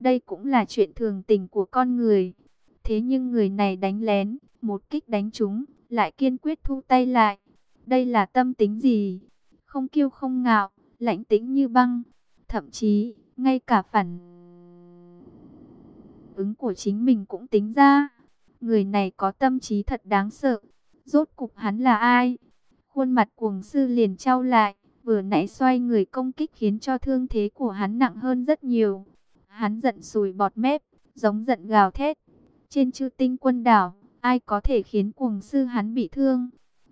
Đây cũng là chuyện thường tình của con người. Thế nhưng người này đánh lén, một kích đánh trúng, lại kiên quyết thu tay lại. Đây là tâm tính gì? Không kiêu không ngạo, lãnh tĩnh như băng. Thậm chí, ngay cả phản ứng của chính mình cũng tính ra. Người này có tâm trí thật đáng sợ. Rốt cục hắn là ai? Khuôn mặt cuồng sư liền trao lại, vừa nãy xoay người công kích khiến cho thương thế của hắn nặng hơn rất nhiều. Hắn giận sùi bọt mép, giống giận gào thét. Trên chư tinh quân đảo, ai có thể khiến cuồng sư hắn bị thương?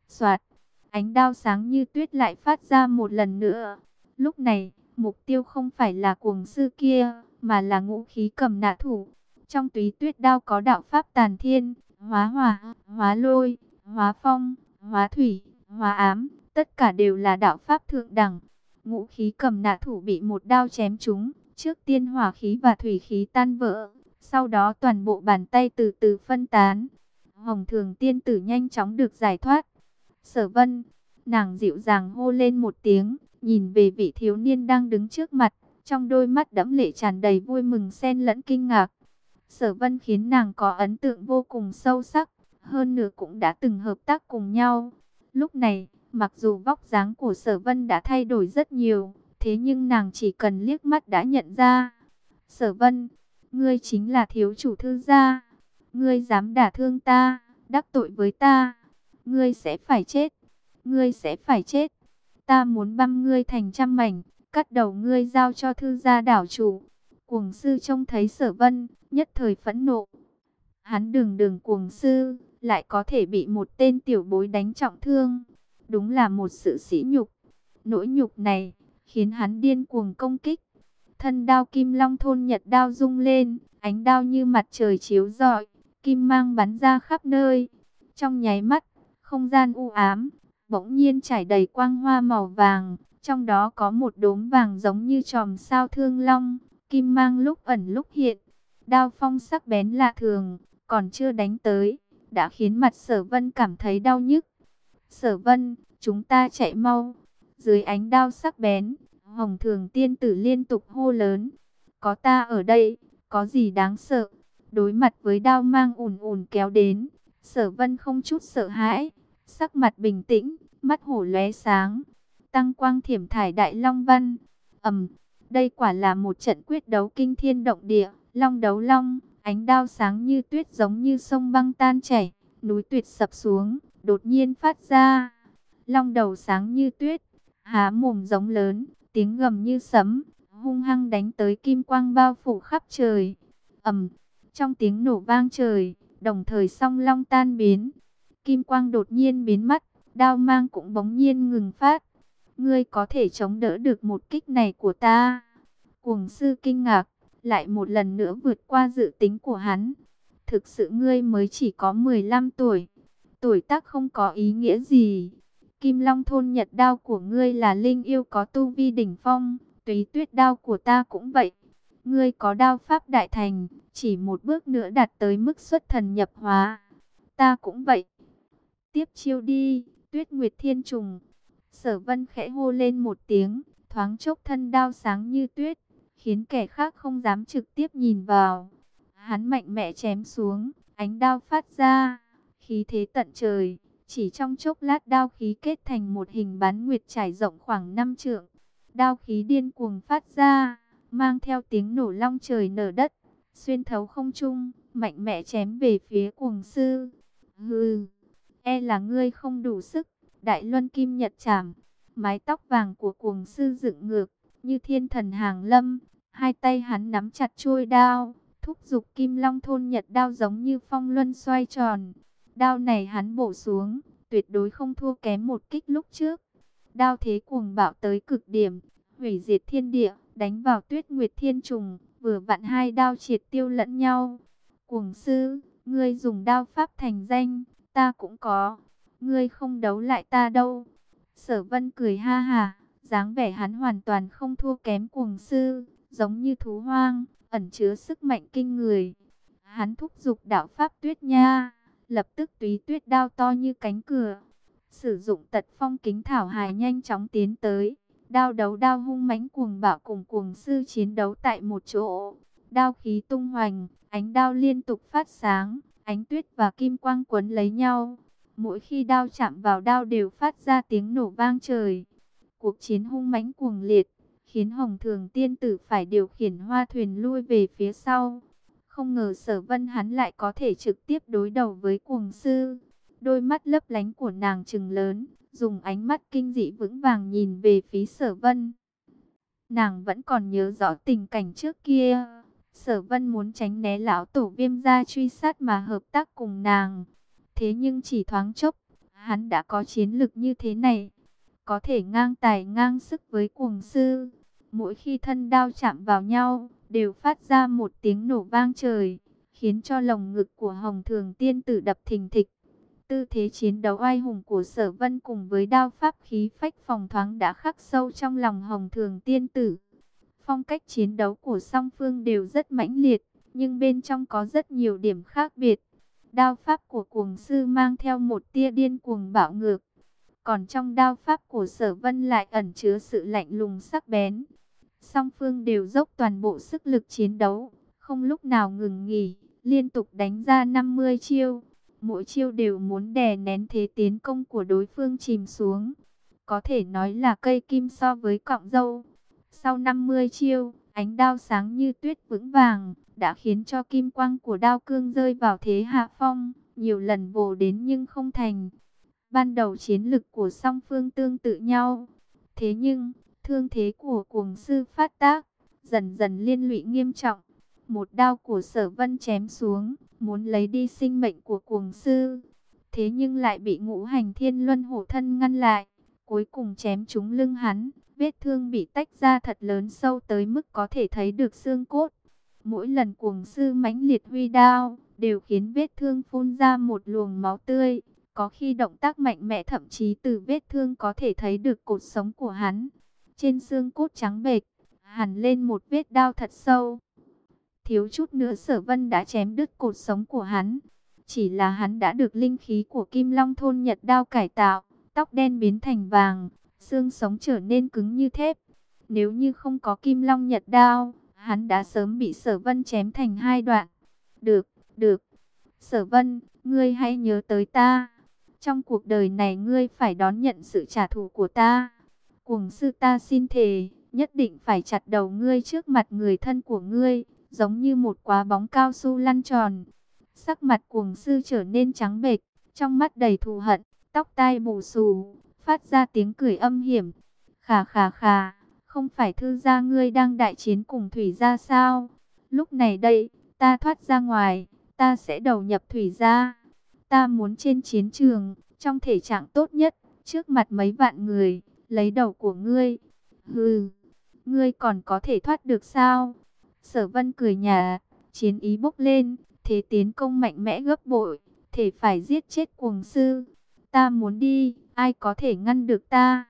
Soạt, ánh đao sáng như tuyết lại phát ra một lần nữa. Lúc này, mục tiêu không phải là cuồng sư kia, mà là ngũ khí cầm nạ thủ. Trong túy tuyết đao có đạo pháp tàn thiên, hóa hỏa, hóa lôi, hóa phong, hóa thủy, hóa ám, tất cả đều là đạo pháp thượng đẳng. Ngũ khí cầm nạ thủ bị một đao chém trúng, trước tiên hỏa khí và thủy khí tan vỡ, sau đó toàn bộ bàn tay từ từ phân tán. Hồng thường tiên tử nhanh chóng được giải thoát. Sở vân, nàng dịu dàng hô lên một tiếng, nhìn về vị thiếu niên đang đứng trước mặt, trong đôi mắt đẫm lệ tràn đầy vui mừng xen lẫn kinh ngạc. Sở vân khiến nàng có ấn tượng vô cùng sâu sắc, hơn nữa cũng đã từng hợp tác cùng nhau. Lúc này, mặc dù vóc dáng của sở vân đã thay đổi rất nhiều, thế nhưng nàng chỉ cần liếc mắt đã nhận ra. Sở vân, ngươi chính là thiếu chủ thư gia, ngươi dám đả thương ta, đắc tội với ta, ngươi sẽ phải chết, ngươi sẽ phải chết. Ta muốn băm ngươi thành trăm mảnh, cắt đầu ngươi giao cho thư gia đảo chủ. Cuồng sư trông thấy sở vân, nhất thời phẫn nộ. Hắn đường đường cuồng sư, lại có thể bị một tên tiểu bối đánh trọng thương. Đúng là một sự sỉ nhục. Nỗi nhục này, khiến hắn điên cuồng công kích. Thân đao kim long thôn nhật đao rung lên, ánh đao như mặt trời chiếu rọi, kim mang bắn ra khắp nơi. Trong nháy mắt, không gian u ám, bỗng nhiên trải đầy quang hoa màu vàng, trong đó có một đốm vàng giống như tròm sao thương long, kim mang lúc ẩn lúc hiện. Đao phong sắc bén lạ thường, còn chưa đánh tới, đã khiến mặt sở vân cảm thấy đau nhức. Sở vân, chúng ta chạy mau. Dưới ánh đao sắc bén, hồng thường tiên tử liên tục hô lớn. Có ta ở đây, có gì đáng sợ. Đối mặt với đao mang ùn ùn kéo đến, sở vân không chút sợ hãi. Sắc mặt bình tĩnh, mắt hổ lóe sáng. Tăng quang thiểm thải đại long văn. ầm đây quả là một trận quyết đấu kinh thiên động địa. Long đấu long, ánh đao sáng như tuyết giống như sông băng tan chảy. Núi tuyệt sập xuống, đột nhiên phát ra. Long đầu sáng như tuyết, há mồm giống lớn, tiếng gầm như sấm, hung hăng đánh tới kim quang bao phủ khắp trời. ầm, trong tiếng nổ vang trời, đồng thời song long tan biến. Kim quang đột nhiên biến mất, đao mang cũng bỗng nhiên ngừng phát. Ngươi có thể chống đỡ được một kích này của ta. Cuồng sư kinh ngạc, lại một lần nữa vượt qua dự tính của hắn. Thực sự ngươi mới chỉ có 15 tuổi. Tuổi tác không có ý nghĩa gì. Kim Long thôn nhật đao của ngươi là linh yêu có tu vi đỉnh phong. Túy tuyết đao của ta cũng vậy. Ngươi có đao pháp đại thành. Chỉ một bước nữa đạt tới mức xuất thần nhập hóa. Ta cũng vậy. Tiếp chiêu đi. Tuyết Nguyệt Thiên Trùng. Sở vân khẽ hô lên một tiếng. Thoáng chốc thân đao sáng như tuyết. Khiến kẻ khác không dám trực tiếp nhìn vào. Hắn mạnh mẽ chém xuống, ánh đao phát ra, khí thế tận trời. Chỉ trong chốc lát đao khí kết thành một hình bán nguyệt trải rộng khoảng 5 trượng. Đao khí điên cuồng phát ra, mang theo tiếng nổ long trời nở đất, xuyên thấu không trung, mạnh mẽ chém về phía cuồng sư. Hừ, e là ngươi không đủ sức, đại luân kim nhật chảm, mái tóc vàng của cuồng sư dựng ngược, như thiên thần hàng lâm, hai tay hắn nắm chặt chuôi đao, thúc giục kim long thôn nhật đao giống như phong luân xoay tròn. Đao này hắn bổ xuống, tuyệt đối không thua kém một kích lúc trước. Đao thế cuồng bạo tới cực điểm, hủy diệt thiên địa, đánh vào tuyết nguyệt thiên trùng, vừa vặn hai đao triệt tiêu lẫn nhau. Cuồng sư, ngươi dùng đao pháp thành danh, ta cũng có. Ngươi không đấu lại ta đâu. Sở vân cười ha ha, dáng vẻ hắn hoàn toàn không thua kém cuồng sư, giống như thú hoang ẩn chứa sức mạnh kinh người. Hắn thúc giục đạo pháp tuyết nha, lập tức túy tuyết đao to như cánh cửa. Sử dụng tật phong kính thảo hài nhanh chóng tiến tới. Đao đấu đao hung mãnh cuồng bạo cùng cuồng sư chiến đấu tại một chỗ. đao khí tung hoành, ánh đao liên tục phát sáng, ánh tuyết và kim quang quấn lấy nhau. Mỗi khi đao chạm vào đao đều phát ra tiếng nổ vang trời. Cuộc chiến hung mãnh cuồng liệt, khiến Hồng Thường Tiên Tử phải điều khiển hoa thuyền lui về phía sau. Không ngờ sở vân hắn lại có thể trực tiếp đối đầu với cuồng sư. Đôi mắt lấp lánh của nàng trừng lớn, dùng ánh mắt kinh dị vững vàng nhìn về phía sở vân. Nàng vẫn còn nhớ rõ tình cảnh trước kia. Sở vân muốn tránh né lão tổ viêm gia truy sát mà hợp tác cùng nàng. Thế nhưng chỉ thoáng chốc, hắn đã có chiến lực như thế này. Có thể ngang tài ngang sức với cuồng sư. Mỗi khi thân đao chạm vào nhau, đều phát ra một tiếng nổ vang trời, khiến cho lồng ngực của Hồng Thường Tiên Tử đập thình thịch. Tư thế chiến đấu oai hùng của Sở Vân cùng với đao pháp khí phách phòng thoáng đã khắc sâu trong lòng Hồng Thường Tiên Tử. Phong cách chiến đấu của song phương đều rất mãnh liệt, nhưng bên trong có rất nhiều điểm khác biệt. Đao pháp của cuồng sư mang theo một tia điên cuồng bạo ngược, còn trong đao pháp của Sở Vân lại ẩn chứa sự lạnh lùng sắc bén. Song phương đều dốc toàn bộ sức lực chiến đấu, không lúc nào ngừng nghỉ, liên tục đánh ra 50 chiêu. Mỗi chiêu đều muốn đè nén thế tiến công của đối phương chìm xuống. Có thể nói là cây kim so với cọng dâu. Sau 50 chiêu, ánh đao sáng như tuyết vững vàng, đã khiến cho kim quang của đao cương rơi vào thế hạ phong. Nhiều lần vồ đến nhưng không thành. Ban đầu chiến lực của song phương tương tự nhau. Thế nhưng, Thương thế của cuồng sư phát tác, dần dần liên lụy nghiêm trọng. Một đao của sở vân chém xuống, muốn lấy đi sinh mệnh của cuồng sư. Thế nhưng lại bị ngũ hành thiên luân hổ thân ngăn lại. Cuối cùng chém trúng lưng hắn, vết thương bị tách ra thật lớn sâu tới mức có thể thấy được xương cốt. Mỗi lần cuồng sư mãnh liệt huy đao, đều khiến vết thương phun ra một luồng máu tươi. Có khi động tác mạnh mẽ thậm chí từ vết thương có thể thấy được cột sống của hắn. Trên xương cốt trắng bệch, hẳn lên một vết đao thật sâu. Thiếu chút nữa sở vân đã chém đứt cột sống của hắn. Chỉ là hắn đã được linh khí của Kim Long thôn Nhật đao cải tạo, tóc đen biến thành vàng, xương sống trở nên cứng như thép. Nếu như không có Kim Long Nhật đao, hắn đã sớm bị sở vân chém thành hai đoạn. Được, được. Sở vân, ngươi hãy nhớ tới ta. Trong cuộc đời này ngươi phải đón nhận sự trả thù của ta. Cuồng sư ta xin thề, nhất định phải chặt đầu ngươi trước mặt người thân của ngươi, giống như một quả bóng cao su lăn tròn. Sắc mặt cuồng sư trở nên trắng bệch, trong mắt đầy thù hận, tóc tai bù xù, phát ra tiếng cười âm hiểm. Khà khà khà, không phải thư gia ngươi đang đại chiến cùng thủy gia sao? Lúc này đây, ta thoát ra ngoài, ta sẽ đầu nhập thủy gia. Ta muốn trên chiến trường, trong thể trạng tốt nhất, trước mặt mấy vạn người, lấy đầu của ngươi. Hừ, ngươi còn có thể thoát được sao? Sở vân cười nhà, chiến ý bốc lên, thế tiến công mạnh mẽ gấp bội, thể phải giết chết cuồng sư. Ta muốn đi, ai có thể ngăn được ta?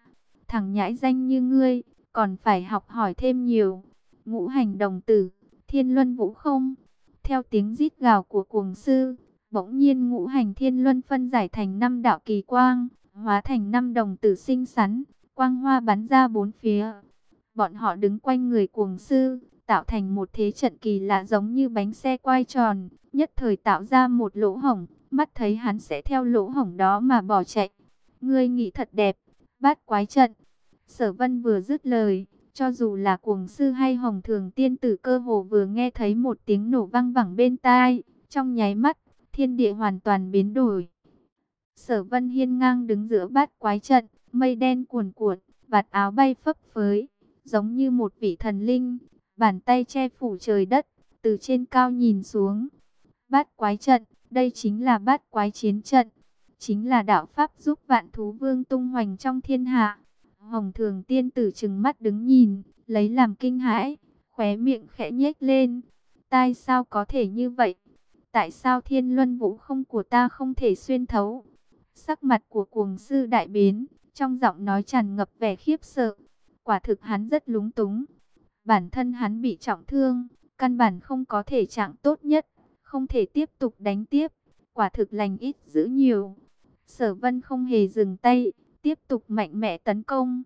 Thằng nhãi danh như ngươi, còn phải học hỏi thêm nhiều. Ngũ hành đồng tử, thiên luân vũ không? Theo tiếng rít gào của cuồng sư, bỗng nhiên ngũ hành thiên luân phân giải thành năm đạo kỳ quang, hóa thành năm đồng tử sinh sắn, Quang hoa bắn ra bốn phía. Bọn họ đứng quanh người cuồng sư, tạo thành một thế trận kỳ lạ giống như bánh xe quay tròn, nhất thời tạo ra một lỗ hổng, mắt thấy hắn sẽ theo lỗ hổng đó mà bỏ chạy. Ngươi nghĩ thật đẹp, bát quái trận. Sở vân vừa dứt lời, cho dù là cuồng sư hay hồng thường tiên tử cơ hồ vừa nghe thấy một tiếng nổ vang vẳng bên tai, trong nháy mắt, thiên địa hoàn toàn biến đổi. Sở vân hiên ngang đứng giữa bát quái trận, mây đen cuồn cuộn, vạt áo bay phấp phới, giống như một vị thần linh, bàn tay che phủ trời đất, từ trên cao nhìn xuống. Bát quái trận, đây chính là bát quái chiến trận, chính là đạo pháp giúp vạn thú vương tung hoành trong thiên hạ. Hồng thường tiên tử trừng mắt đứng nhìn, lấy làm kinh hãi, khóe miệng khẽ nhếch lên. tại sao có thể như vậy? Tại sao thiên luân vũ không của ta không thể xuyên thấu? Sắc mặt của cuồng sư đại biến, trong giọng nói tràn ngập vẻ khiếp sợ. Quả thực hắn rất lúng túng. Bản thân hắn bị trọng thương, căn bản không có thể trạng tốt nhất, không thể tiếp tục đánh tiếp. Quả thực lành ít giữ nhiều. Sở vân không hề dừng tay, tiếp tục mạnh mẽ tấn công.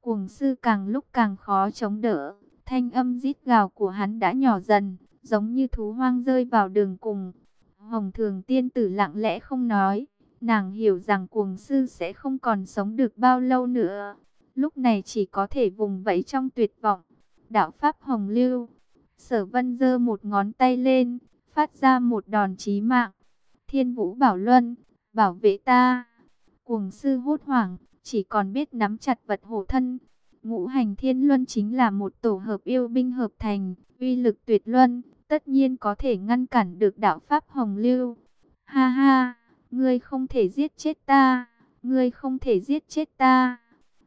Cuồng sư càng lúc càng khó chống đỡ, thanh âm rít gào của hắn đã nhỏ dần, giống như thú hoang rơi vào đường cùng. Hồng Thường Tiên Tử lặng lẽ không nói, nàng hiểu rằng cuồng sư sẽ không còn sống được bao lâu nữa. Lúc này chỉ có thể vùng vẫy trong tuyệt vọng. Đạo Pháp Hồng Lưu, sở vân giơ một ngón tay lên, phát ra một đòn chí mạng. Thiên Vũ Bảo Luân, bảo vệ ta. Cuồng sư hốt hoảng, chỉ còn biết nắm chặt vật hộ thân. Ngũ hành thiên luân chính là một tổ hợp yêu binh hợp thành, uy lực tuyệt luân, tất nhiên có thể ngăn cản được đạo Pháp Hồng Lưu. Ha ha, ngươi không thể giết chết ta, ngươi không thể giết chết ta.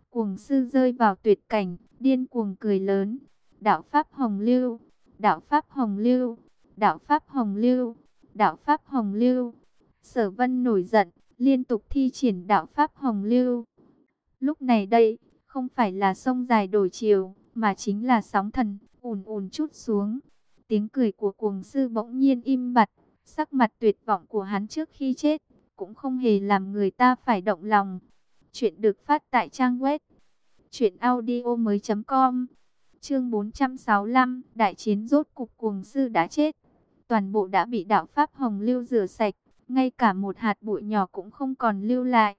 Cuồng sư rơi vào tuyệt cảnh, điên cuồng cười lớn. Đạo Pháp Hồng Lưu, Đạo Pháp Hồng Lưu, Đạo Pháp Hồng Lưu, Đạo Pháp Hồng Lưu. Sở Vân nổi giận, liên tục thi triển Đạo Pháp Hồng Lưu. Lúc này đây, không phải là sông dài đổi chiều, mà chính là sóng thần, ùn ùn chút xuống. Tiếng cười của cuồng sư bỗng nhiên im bặt, sắc mặt tuyệt vọng của hắn trước khi chết, cũng không hề làm người ta phải động lòng. Chuyện được phát tại trang web truyệnaudiomoi.com. Chương 465, đại chiến rốt cục cuồng sư đã chết. Toàn bộ đã bị đạo pháp Hồng Lưu rửa sạch, ngay cả một hạt bụi nhỏ cũng không còn lưu lại.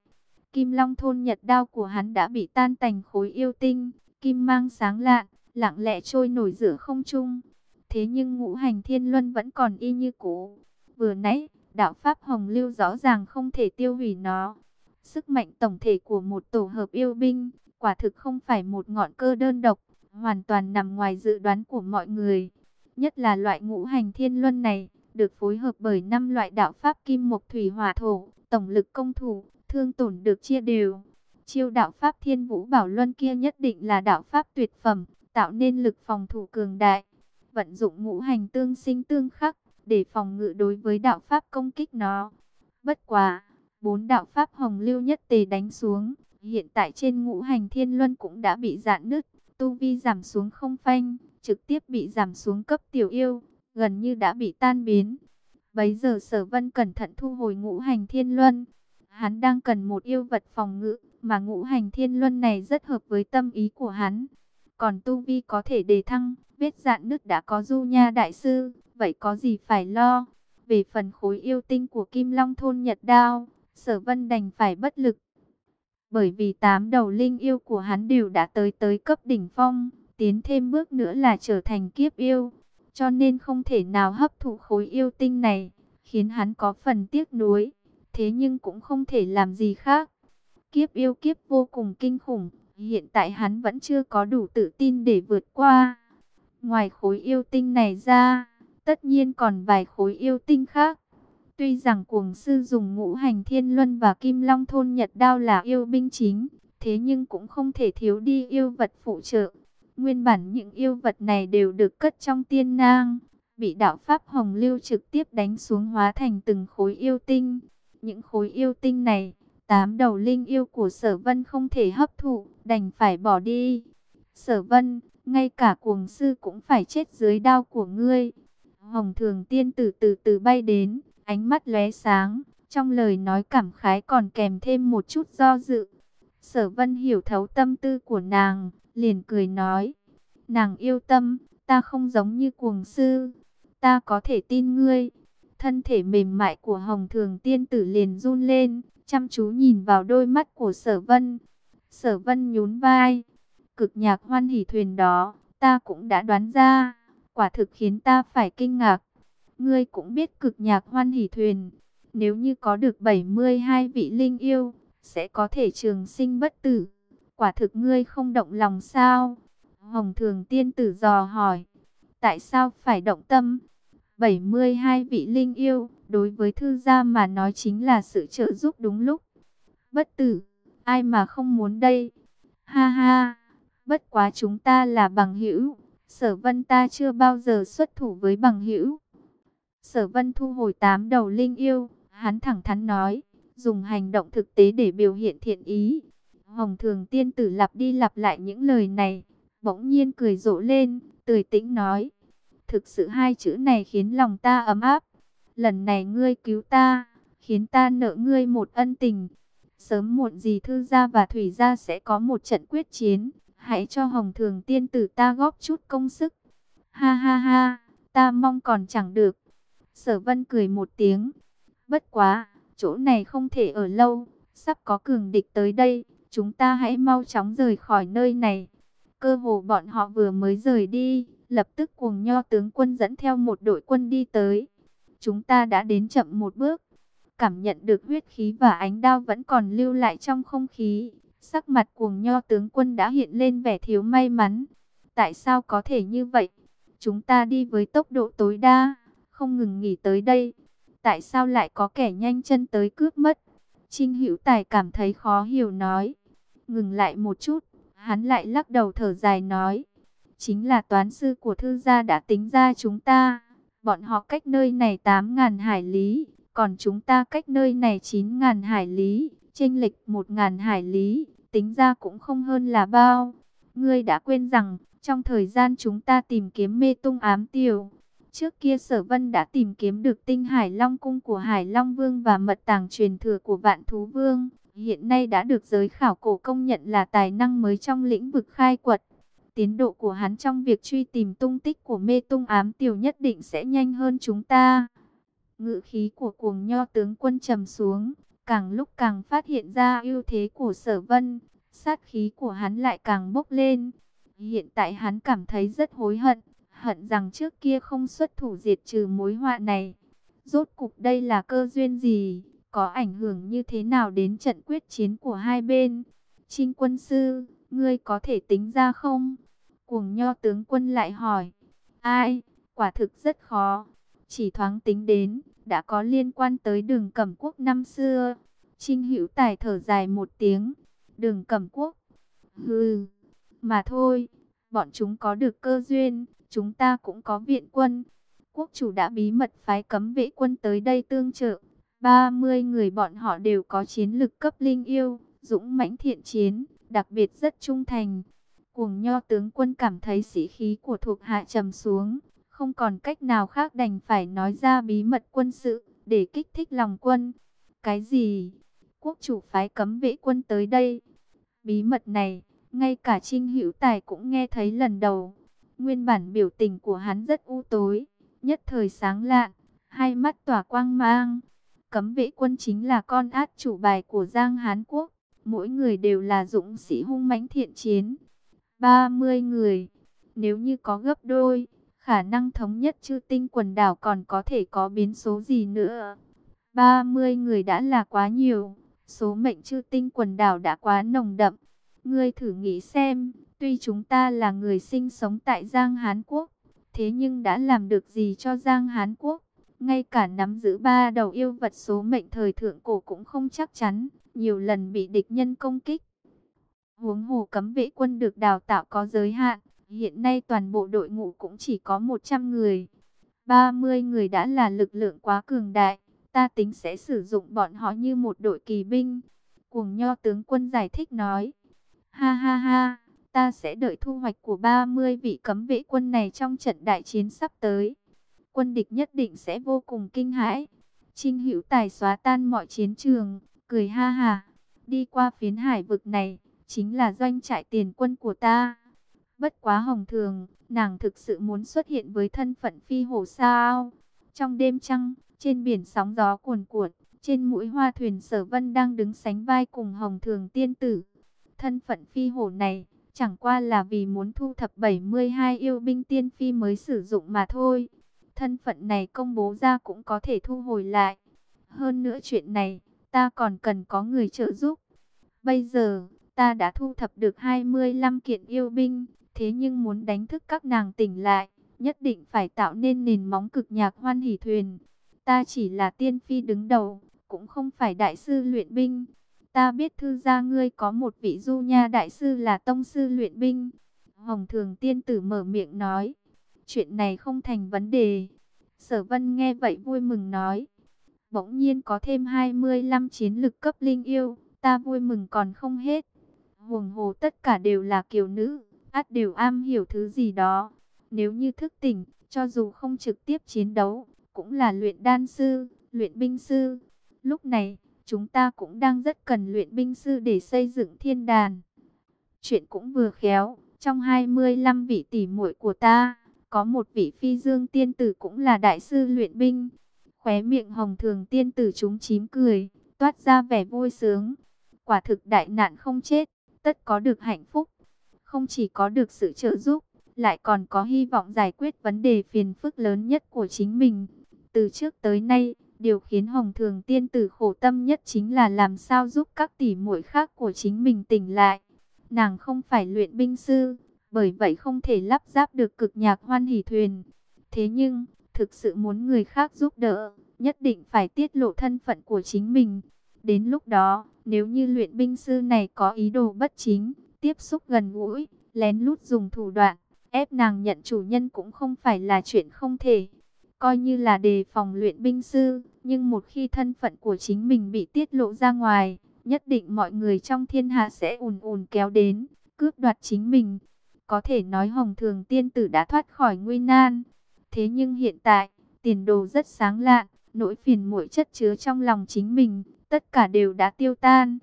Kim Long thôn nhật đao của hắn đã bị tan tành khối yêu tinh, kim mang sáng lạ lặng lẽ trôi nổi giữa không trung. Thế nhưng ngũ hành thiên luân vẫn còn y như cũ. Vừa nãy, đạo pháp hồng lưu rõ ràng không thể tiêu hủy nó. Sức mạnh tổng thể của một tổ hợp yêu binh, quả thực không phải một ngọn cơ đơn độc, hoàn toàn nằm ngoài dự đoán của mọi người. Nhất là loại ngũ hành thiên luân này, được phối hợp bởi năm loại đạo pháp kim mộc thủy hỏa thổ, tổng lực công thủ, thương tổn được chia đều. Chiêu đạo pháp thiên vũ bảo luân kia nhất định là đạo pháp tuyệt phẩm, tạo nên lực phòng thủ cường đại. Vận dụng ngũ hành tương sinh tương khắc, để phòng ngự đối với đạo pháp công kích nó. Bất quá, bốn đạo pháp hồng lưu nhất tề đánh xuống, hiện tại trên ngũ hành thiên luân cũng đã bị dạn nứt, tu vi giảm xuống không phanh, trực tiếp bị giảm xuống cấp tiểu yêu, gần như đã bị tan biến. Bấy giờ sở vân cẩn thận thu hồi ngũ hành thiên luân, Hắn đang cần một yêu vật phòng ngự, mà ngũ hành thiên luân này rất hợp với tâm ý của hắn. Còn tu vi có thể đề thăng, vết dạn nứt đã có du nha đại sư, vậy có gì phải lo. Về phần khối yêu tinh của Kim Long thôn Nhật Đao, sở vân đành phải bất lực. Bởi vì tám đầu linh yêu của hắn đều đã tới tới cấp đỉnh phong, tiến thêm bước nữa là trở thành kiếp yêu. Cho nên không thể nào hấp thụ khối yêu tinh này, khiến hắn có phần tiếc nuối thế nhưng cũng không thể làm gì khác. Kiếp yêu kiếp vô cùng kinh khủng, hiện tại hắn vẫn chưa có đủ tự tin để vượt qua. Ngoài khối yêu tinh này ra, tất nhiên còn vài khối yêu tinh khác. Tuy rằng cuồng sư dùng ngũ hành thiên luân và kim long thôn nhật đao là yêu binh chính, thế nhưng cũng không thể thiếu đi yêu vật phụ trợ. Nguyên bản những yêu vật này đều được cất trong tiên nang, bị đạo Pháp Hồng Lưu trực tiếp đánh xuống hóa thành từng khối yêu tinh. Những khối yêu tinh này, tám đầu linh yêu của sở vân không thể hấp thụ, đành phải bỏ đi. Sở vân, ngay cả cuồng sư cũng phải chết dưới đao của ngươi. Hồng thường tiên tử từ từ bay đến, ánh mắt lóe sáng, trong lời nói cảm khái còn kèm thêm một chút do dự. Sở vân hiểu thấu tâm tư của nàng, liền cười nói. Nàng yêu tâm, ta không giống như cuồng sư, ta có thể tin ngươi. Thân thể mềm mại của Hồng Thường Tiên Tử liền run lên, chăm chú nhìn vào đôi mắt của Sở Vân. Sở Vân nhún vai, cực nhạc hoan hỉ thuyền đó, ta cũng đã đoán ra, quả thực khiến ta phải kinh ngạc. Ngươi cũng biết cực nhạc hoan hỷ thuyền, nếu như có được 72 vị linh yêu, sẽ có thể trường sinh bất tử. Quả thực ngươi không động lòng sao? Hồng Thường Tiên Tử dò hỏi, tại sao phải động tâm? 72 vị linh yêu, đối với thư gia mà nói chính là sự trợ giúp đúng lúc. Bất tử, ai mà không muốn đây? Ha ha, bất quá chúng ta là bằng hữu, sở vân ta chưa bao giờ xuất thủ với bằng hữu. Sở vân thu hồi tám đầu linh yêu, hắn thẳng thắn nói, dùng hành động thực tế để biểu hiện thiện ý. Hồng thường tiên tử lặp đi lặp lại những lời này, bỗng nhiên cười rộ lên, tươi tĩnh nói. Thực sự hai chữ này khiến lòng ta ấm áp. Lần này ngươi cứu ta, khiến ta nợ ngươi một ân tình. Sớm muộn gì thư gia và thủy gia sẽ có một trận quyết chiến. Hãy cho hồng thường tiên tử ta góp chút công sức. Ha ha ha, ta mong còn chẳng được. Sở vân cười một tiếng. Bất quá, chỗ này không thể ở lâu, sắp có cường địch tới đây, chúng ta hãy mau chóng rời khỏi nơi này. Cơ hồ bọn họ vừa mới rời đi, lập tức cuồng nho tướng quân dẫn theo một đội quân đi tới. Chúng ta đã đến chậm một bước, cảm nhận được huyết khí và ánh đao vẫn còn lưu lại trong không khí. Sắc mặt cuồng nho tướng quân đã hiện lên vẻ thiếu may mắn. Tại sao có thể như vậy? Chúng ta đi với tốc độ tối đa, không ngừng nghỉ tới đây. Tại sao lại có kẻ nhanh chân tới cướp mất? Trinh Hữu Tài cảm thấy khó hiểu nói. Ngừng lại một chút, hắn lại lắc đầu thở dài nói. Chính là toán sư của thư gia đã tính ra chúng ta. Bọn họ cách nơi này 8.000 hải lý, còn chúng ta cách nơi này 9.000 hải lý, chênh lệch một ngàn hải lý, tính ra cũng không hơn là bao. Ngươi đã quên rằng, trong thời gian chúng ta tìm kiếm mê tung ám tiểu, trước kia sở vân đã tìm kiếm được tinh hải long cung của hải long vương và mật tàng truyền thừa của vạn thú vương. Hiện nay đã được giới khảo cổ công nhận là tài năng mới trong lĩnh vực khai quật. Tiến độ của hắn trong việc truy tìm tung tích của mê tung ám tiểu nhất định sẽ nhanh hơn chúng ta. Ngự khí của cuồng nho tướng quân trầm xuống, càng lúc càng phát hiện ra ưu thế của sở vân, sát khí của hắn lại càng bốc lên. Hiện tại hắn cảm thấy rất hối hận, hận rằng trước kia không xuất thủ diệt trừ mối họa này. Rốt cục đây là cơ duyên gì, có ảnh hưởng như thế nào đến trận quyết chiến của hai bên? Trinh quân sư, ngươi có thể tính ra không? Cuồng nho tướng quân lại hỏi. Ai? Quả thực rất khó. Chỉ thoáng tính đến, đã có liên quan tới đường cẩm quốc năm xưa. Trinh hữu tài thở dài một tiếng. Đường cẩm quốc. Hừ, mà thôi, bọn chúng có được cơ duyên, chúng ta cũng có viện quân. Quốc chủ đã bí mật phái cấm vệ quân tới đây tương trợ. 30 người bọn họ đều có chiến lực cấp linh yêu, dũng mãnh thiện chiến, đặc biệt rất trung thành. Cuồng nho tướng quân cảm thấy sĩ khí của thuộc hạ trầm xuống, không còn cách nào khác đành phải nói ra bí mật quân sự, để kích thích lòng quân. Cái gì? Quốc chủ phái cấm vệ quân tới đây. Bí mật này, ngay cả Trinh Hữu Tài cũng nghe thấy lần đầu. Nguyên bản biểu tình của hắn rất u tối, nhất thời sáng lạ hai mắt tỏa quang mang. Cấm vệ quân chính là con át chủ bài của Giang Hán Quốc, mỗi người đều là dũng sĩ hung mãnh thiện chiến. 30 người, nếu như có gấp đôi, khả năng thống nhất chư tinh quần đảo còn có thể có biến số gì nữa. 30 người đã là quá nhiều, số mệnh chư tinh quần đảo đã quá nồng đậm. Ngươi thử nghĩ xem, tuy chúng ta là người sinh sống tại Giang Hán Quốc, thế nhưng đã làm được gì cho Giang Hán Quốc? Ngay cả nắm giữ ba đầu yêu vật số mệnh thời thượng cổ cũng không chắc chắn, nhiều lần bị địch nhân công kích. Huống hồ cấm vệ quân được đào tạo có giới hạn, hiện nay toàn bộ đội ngũ cũng chỉ có 100 người. 30 người đã là lực lượng quá cường đại, ta tính sẽ sử dụng bọn họ như một đội kỳ binh. Cuồng nho tướng quân giải thích nói, ha ha ha, ta sẽ đợi thu hoạch của 30 vị cấm vệ quân này trong trận đại chiến sắp tới. Quân địch nhất định sẽ vô cùng kinh hãi. Trinh Hữu Tài xóa tan mọi chiến trường, cười ha ha, đi qua phiến hải vực này chính là doanh trại tiền quân của ta. Bất quá hồng thường, nàng thực sự muốn xuất hiện với thân phận phi hổ sao. Trong đêm trăng, trên biển sóng gió cuồn cuộn, trên mũi hoa thuyền sở vân đang đứng sánh vai cùng hồng thường tiên tử. Thân phận phi hổ này, chẳng qua là vì muốn thu thập 72 yêu binh tiên phi mới sử dụng mà thôi. Thân phận này công bố ra cũng có thể thu hồi lại. Hơn nữa chuyện này, ta còn cần có người trợ giúp. Bây giờ, Ta đã thu thập được 25 kiện yêu binh, thế nhưng muốn đánh thức các nàng tỉnh lại, nhất định phải tạo nên nền móng cực nhạc hoan hỷ thuyền. Ta chỉ là tiên phi đứng đầu, cũng không phải đại sư luyện binh. Ta biết thư gia ngươi có một vị du nha đại sư là tông sư luyện binh. Hồng thường tiên tử mở miệng nói, chuyện này không thành vấn đề. Sở vân nghe vậy vui mừng nói, bỗng nhiên có thêm 25 chiến lực cấp linh yêu, ta vui mừng còn không hết huồng hồ tất cả đều là kiều nữ, át đều am hiểu thứ gì đó. Nếu như thức tỉnh, cho dù không trực tiếp chiến đấu, cũng là luyện đan sư, luyện binh sư. Lúc này, chúng ta cũng đang rất cần luyện binh sư để xây dựng thiên đàn. Chuyện cũng vừa khéo, trong 25 vị tỷ muội của ta, có một vị phi dương tiên tử cũng là đại sư luyện binh. Khóe miệng hồng thường tiên tử chúng chím cười, toát ra vẻ vui sướng. Quả thực đại nạn không chết, tất có được hạnh phúc. Không chỉ có được sự trợ giúp, lại còn có hy vọng giải quyết vấn đề phiền phức lớn nhất của chính mình. Từ trước tới nay, điều khiến Hồng Thường Tiên Tử khổ tâm nhất chính là làm sao giúp các tỷ muội khác của chính mình tỉnh lại. Nàng không phải luyện binh sư, bởi vậy không thể lắp ráp được cực nhạc hoan hỷ thuyền. Thế nhưng, thực sự muốn người khác giúp đỡ, nhất định phải tiết lộ thân phận của chính mình. Đến lúc đó, nếu như luyện binh sư này có ý đồ bất chính, tiếp xúc gần gũi, lén lút dùng thủ đoạn, ép nàng nhận chủ nhân cũng không phải là chuyện không thể. Coi như là đề phòng luyện binh sư, nhưng một khi thân phận của chính mình bị tiết lộ ra ngoài, nhất định mọi người trong thiên hạ sẽ ùn ùn kéo đến, cướp đoạt chính mình. Có thể nói Hồng Thường Tiên Tử đã thoát khỏi nguy nan. Thế nhưng hiện tại, tiền đồ rất sáng lạ, nỗi phiền muội chất chứa trong lòng chính mình, tất cả đều đã tiêu tan.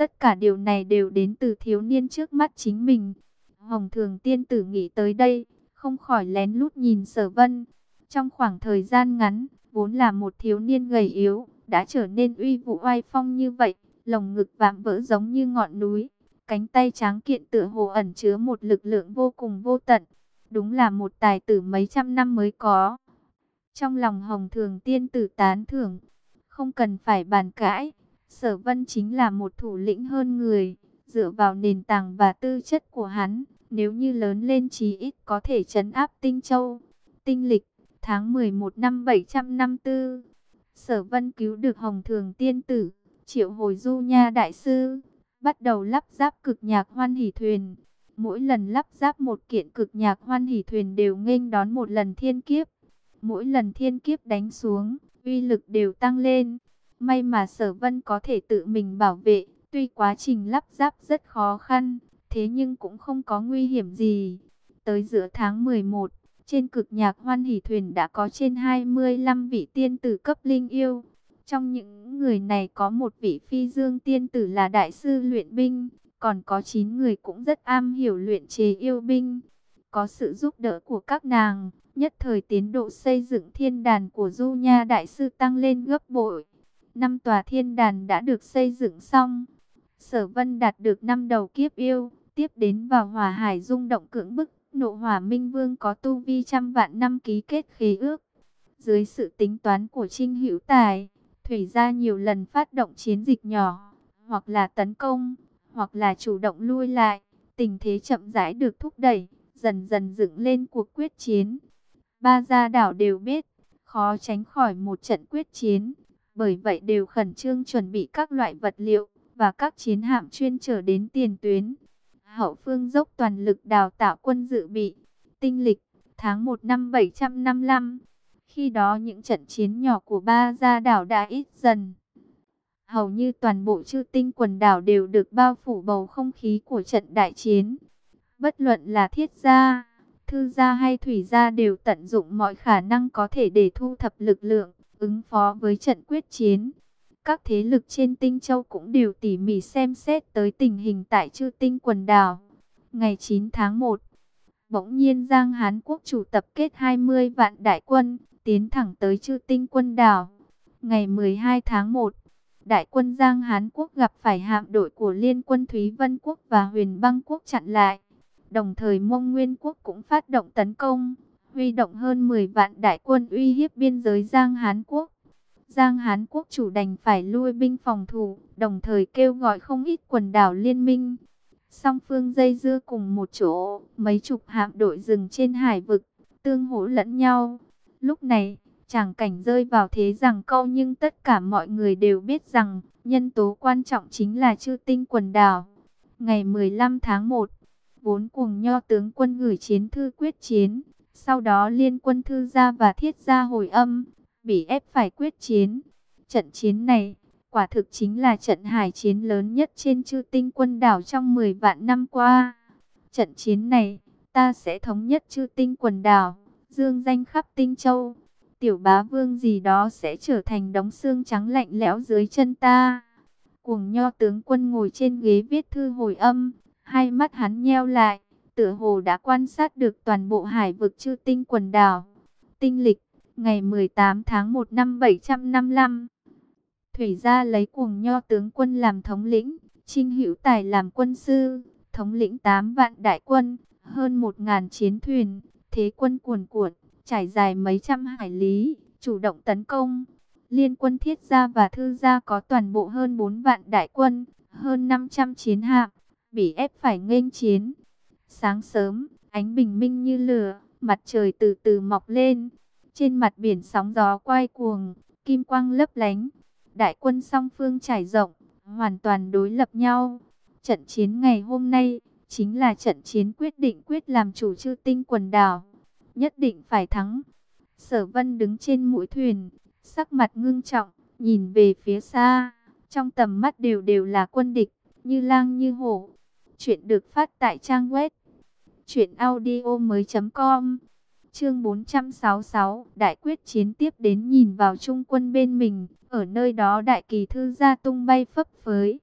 Tất cả điều này đều đến từ thiếu niên trước mắt chính mình. Hồng Thường Tiên Tử nghĩ tới đây, không khỏi lén lút nhìn Sở Vân. Trong khoảng thời gian ngắn, vốn là một thiếu niên gầy yếu, đã trở nên uy vũ oai phong như vậy, lồng ngực vạm vỡ giống như ngọn núi, cánh tay tráng kiện tựa hồ ẩn chứa một lực lượng vô cùng vô tận. Đúng là một tài tử mấy trăm năm mới có. Trong lòng Hồng Thường Tiên Tử tán thưởng, không cần phải bàn cãi, Sở Vân chính là một thủ lĩnh hơn người, dựa vào nền tảng và tư chất của hắn, nếu như lớn lên chí ít có thể chấn áp Tinh Châu. Tinh lịch, tháng 11 năm 754, Sở Vân cứu được Hồng Thường Tiên Tử, triệu hồi Du Nha Đại Sư, bắt đầu lắp ráp cực nhạc hoan hỷ thuyền. Mỗi lần lắp ráp một kiện cực nhạc hoan hỷ thuyền đều nghênh đón một lần thiên kiếp. Mỗi lần thiên kiếp đánh xuống, uy lực đều tăng lên. May mà sở vân có thể tự mình bảo vệ, tuy quá trình lắp ráp rất khó khăn, thế nhưng cũng không có nguy hiểm gì. Tới giữa tháng 11, trên cực nhạc hoan hỷ thuyền đã có trên 25 vị tiên tử cấp linh yêu. Trong những người này có một vị phi dương tiên tử là đại sư luyện binh, còn có 9 người cũng rất am hiểu luyện chế yêu binh. Có sự giúp đỡ của các nàng, nhất thời tiến độ xây dựng thiên đàn của Du Nha Đại sư tăng lên gấp bội năm tòa thiên đàn đã được xây dựng xong. Sở Vân đạt được năm đầu kiếp yêu, tiếp đến vào hỏa hải rung động cưỡng bức, nộ hỏa minh vương có tu vi trăm vạn năm ký kết khế ước. Dưới sự tính toán của Trinh Hữu Tài, Thủy gia nhiều lần phát động chiến dịch nhỏ, hoặc là tấn công, hoặc là chủ động lui lại, tình thế chậm rãi được thúc đẩy, dần dần dựng lên cuộc quyết chiến. Ba gia đảo đều biết, khó tránh khỏi một trận quyết chiến, bởi vậy đều khẩn trương chuẩn bị các loại vật liệu và các chiến hạm chuyên trở đến tiền tuyến. Hậu phương dốc toàn lực đào tạo quân dự bị. Tinh lịch, tháng 1 năm 755. Khi đó những trận chiến nhỏ của ba gia đảo đã ít dần. Hầu như toàn bộ chư tinh quần đảo đều được bao phủ bầu không khí của trận đại chiến. Bất luận là thiết gia, thư gia hay thủy gia đều tận dụng mọi khả năng có thể để thu thập lực lượng ứng phó với trận quyết chiến. Các thế lực trên Tinh Châu cũng đều tỉ mỉ xem xét tới tình hình tại chư tinh quần đảo. Ngày 9 tháng 1, bỗng nhiên Giang Hán Quốc chủ tập kết 20 vạn đại quân, tiến thẳng tới chư tinh quân đảo. Ngày 12 tháng 1, đại quân Giang Hán Quốc gặp phải hạm đội của Liên quân Thúy Vân Quốc và Huyền Băng Quốc chặn lại. Đồng thời Mông Nguyên Quốc cũng phát động tấn công huy động hơn 10 vạn đại quân uy hiếp biên giới Giang Hán Quốc. Giang Hán Quốc chủ đành phải lui binh phòng thủ, đồng thời kêu gọi không ít quần đảo liên minh. Song phương dây dưa cùng một chỗ, mấy chục hạm đội dừng trên hải vực, tương hỗ lẫn nhau. Lúc này, chàng cảnh rơi vào thế rằng câu nhưng tất cả mọi người đều biết rằng, nhân tố quan trọng chính là chư tinh quần đảo. Ngày 15 tháng 1, vốn cuồng nho tướng quân gửi chiến thư quyết chiến, sau đó liên quân thư gia và thiết gia hồi âm, bị ép phải quyết chiến. Trận chiến này, quả thực chính là trận hải chiến lớn nhất trên chư tinh quân đảo trong 10 vạn năm qua. Trận chiến này, ta sẽ thống nhất chư tinh quần đảo, dương danh khắp tinh châu. Tiểu bá vương gì đó sẽ trở thành đống xương trắng lạnh lẽo dưới chân ta. Cuồng nho tướng quân ngồi trên ghế viết thư hồi âm, hai mắt hắn nheo lại tựa hồ đã quan sát được toàn bộ hải vực chư tinh quần đảo. Tinh lịch, ngày 18 tháng 1 năm 755. Thủy gia lấy cuồng nho tướng quân làm thống lĩnh, Trinh Hữu Tài làm quân sư, thống lĩnh 8 vạn đại quân, hơn 1.000 chiến thuyền, thế quân cuồn cuộn, trải dài mấy trăm hải lý, chủ động tấn công. Liên quân thiết gia và thư gia có toàn bộ hơn 4 vạn đại quân, hơn 500 chiến hạm, bị ép phải nghênh chiến. Sáng sớm, ánh bình minh như lửa, mặt trời từ từ mọc lên. Trên mặt biển sóng gió quay cuồng, kim quang lấp lánh. Đại quân song phương trải rộng, hoàn toàn đối lập nhau. Trận chiến ngày hôm nay, chính là trận chiến quyết định quyết làm chủ chư tinh quần đảo. Nhất định phải thắng. Sở vân đứng trên mũi thuyền, sắc mặt ngưng trọng, nhìn về phía xa. Trong tầm mắt đều đều là quân địch, như lang như hổ. Chuyện được phát tại trang web truyệnaudiomoi.com. Chương 466, đại quyết chiến tiếp đến nhìn vào trung quân bên mình, ở nơi đó đại kỳ thư gia tung bay phấp phới.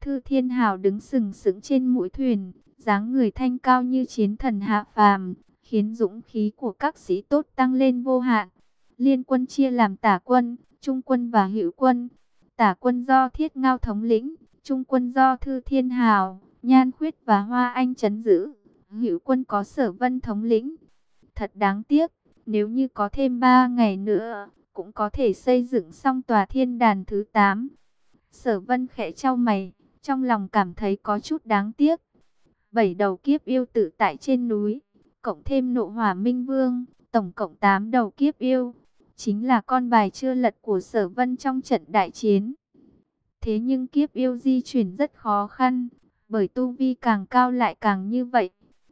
Thư Thiên Hào đứng sừng sững trên mũi thuyền, dáng người thanh cao như chiến thần hạ phàm, khiến dũng khí của các sĩ tốt tăng lên vô hạn. Liên quân chia làm tả quân, trung quân và hữu quân. Tả quân do Thiết Ngao thống lĩnh, trung quân do Thư Thiên Hào, Nhan Khuyết và Hoa Anh chấn giữ. Hữu quân có Sở Vân thống lĩnh. Thật đáng tiếc, nếu như có thêm 3 ngày nữa, cũng có thể xây dựng xong tòa thiên đàn thứ 8. Sở Vân khẽ trao mày, trong lòng cảm thấy có chút đáng tiếc. Bảy đầu kiếp yêu tự tại trên núi, cộng thêm nộ hỏa minh vương, tổng cộng 8 đầu kiếp yêu, chính là con bài chưa lật của sở vân trong trận đại chiến. Thế nhưng kiếp yêu di chuyển rất khó khăn, bởi tu vi càng cao lại càng như vậy.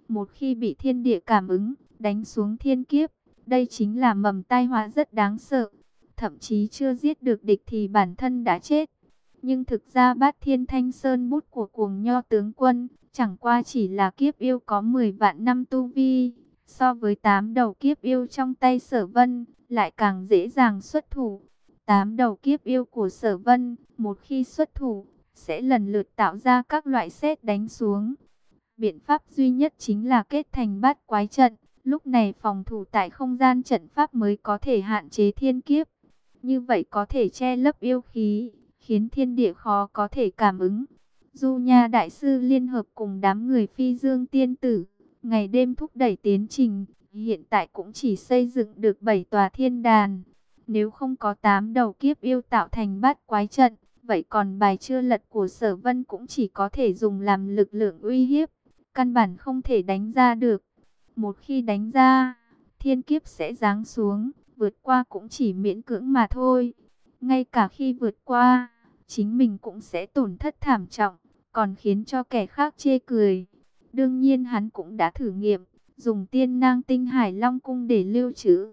Một khi bị thiên địa cảm ứng, đánh xuống thiên kiếp, đây chính là mầm tai họa rất đáng sợ. Thậm chí chưa giết được địch thì bản thân đã chết. Nhưng thực ra bát thiên thanh sơn bút của cuồng nho tướng quân, chẳng qua chỉ là kiếp yêu có 10 vạn năm tu vi. So với 8 đầu kiếp yêu trong tay sở vân, lại càng dễ dàng xuất thủ. Tám đầu kiếp yêu của sở vân, một khi xuất thủ, sẽ lần lượt tạo ra các loại xét đánh xuống. Biện pháp duy nhất chính là kết thành bát quái trận. Lúc này phòng thủ tại không gian trận pháp mới có thể hạn chế thiên kiếp. Như vậy có thể che lấp yêu khí, khiến thiên địa khó có thể cảm ứng. Du Nha Đại Sư liên hợp cùng đám người phi dương tiên tử, ngày đêm thúc đẩy tiến trình, hiện tại cũng chỉ xây dựng được 7 tòa thiên đàn. Nếu không có 8 đầu kiếp yêu tạo thành bát quái trận, vậy còn bài chưa lật của sở vân cũng chỉ có thể dùng làm lực lượng uy hiếp, căn bản không thể đánh ra được. Một khi đánh ra, thiên kiếp sẽ giáng xuống, vượt qua cũng chỉ miễn cưỡng mà thôi. Ngay cả khi vượt qua, chính mình cũng sẽ tổn thất thảm trọng, còn khiến cho kẻ khác chê cười. Đương nhiên hắn cũng đã thử nghiệm, dùng tiên nang tinh hải long cung để lưu trữ.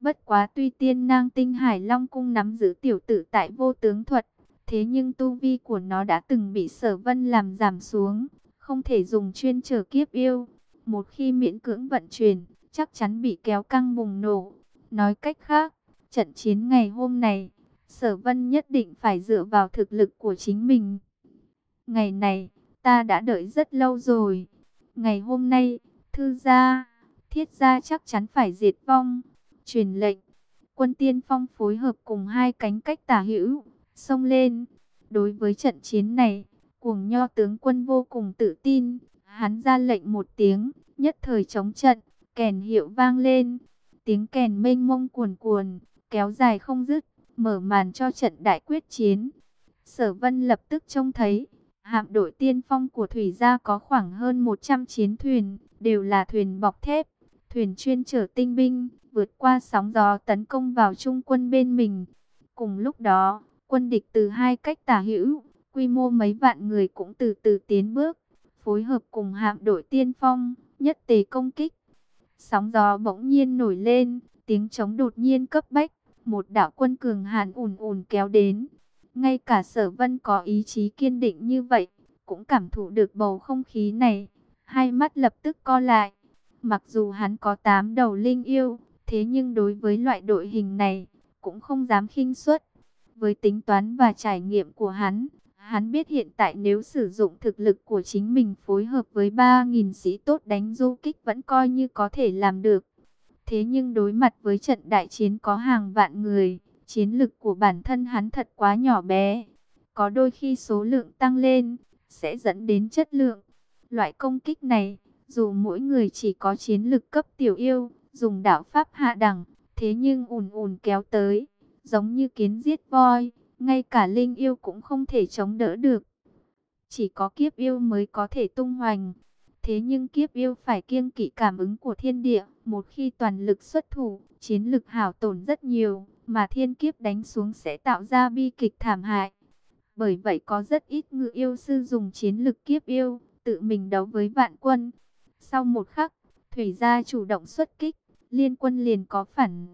Bất quá tuy tiên nang tinh hải long cung nắm giữ tiểu tử tại vô tướng thuật, thế nhưng tu vi của nó đã từng bị sở vân làm giảm xuống, không thể dùng chuyên trở kiếp yêu. Một khi miễn cưỡng vận chuyển, chắc chắn bị kéo căng bùng nổ. Nói cách khác, trận chiến ngày hôm này, sở vân nhất định phải dựa vào thực lực của chính mình. Ngày này, ta đã đợi rất lâu rồi. Ngày hôm nay, thư gia, thiết gia chắc chắn phải diệt vong. Truyền lệnh, quân tiên phong phối hợp cùng hai cánh cách tả hữu, xông lên. Đối với trận chiến này, cuồng nho tướng quân vô cùng tự tin. Hắn ra lệnh một tiếng, nhất thời chống trận, kèn hiệu vang lên. Tiếng kèn mênh mông cuồn cuồn, kéo dài không dứt, mở màn cho trận đại quyết chiến. Sở vân lập tức trông thấy, hạm đội tiên phong của thủy gia có khoảng hơn 100 chiến thuyền, đều là thuyền bọc thép, thuyền chuyên chở tinh binh, vượt qua sóng gió tấn công vào trung quân bên mình. Cùng lúc đó, quân địch từ hai cách tả hữu, quy mô mấy vạn người cũng từ từ tiến bước, phối hợp cùng hạm đội tiên phong, nhất tề công kích. Sóng gió bỗng nhiên nổi lên, tiếng trống đột nhiên cấp bách, một đạo quân cường hàn ùn ùn kéo đến. Ngay cả sở vân có ý chí kiên định như vậy, cũng cảm thụ được bầu không khí này, hai mắt lập tức co lại. Mặc dù hắn có tám đầu linh yêu, thế nhưng đối với loại đội hình này, cũng không dám khinh suất. Với tính toán và trải nghiệm của hắn, Hắn biết hiện tại nếu sử dụng thực lực của chính mình phối hợp với 3.000 sĩ tốt đánh du kích vẫn coi như có thể làm được. Thế nhưng đối mặt với trận đại chiến có hàng vạn người, chiến lực của bản thân hắn thật quá nhỏ bé. Có đôi khi số lượng tăng lên, sẽ dẫn đến chất lượng. Loại công kích này, dù mỗi người chỉ có chiến lực cấp tiểu yêu, dùng đạo pháp hạ đẳng, thế nhưng ùn ùn kéo tới, giống như kiến giết voi, ngay cả linh yêu cũng không thể chống đỡ được. Chỉ có kiếp yêu mới có thể tung hoành. Thế nhưng kiếp yêu phải kiêng kỵ cảm ứng của thiên địa, một khi toàn lực xuất thủ, chiến lực hảo tổn rất nhiều, mà thiên kiếp đánh xuống sẽ tạo ra bi kịch thảm hại. Bởi vậy có rất ít ngự yêu sư dùng chiến lực kiếp yêu, tự mình đấu với vạn quân. Sau một khắc, Thủy gia chủ động xuất kích, liên quân liền có phản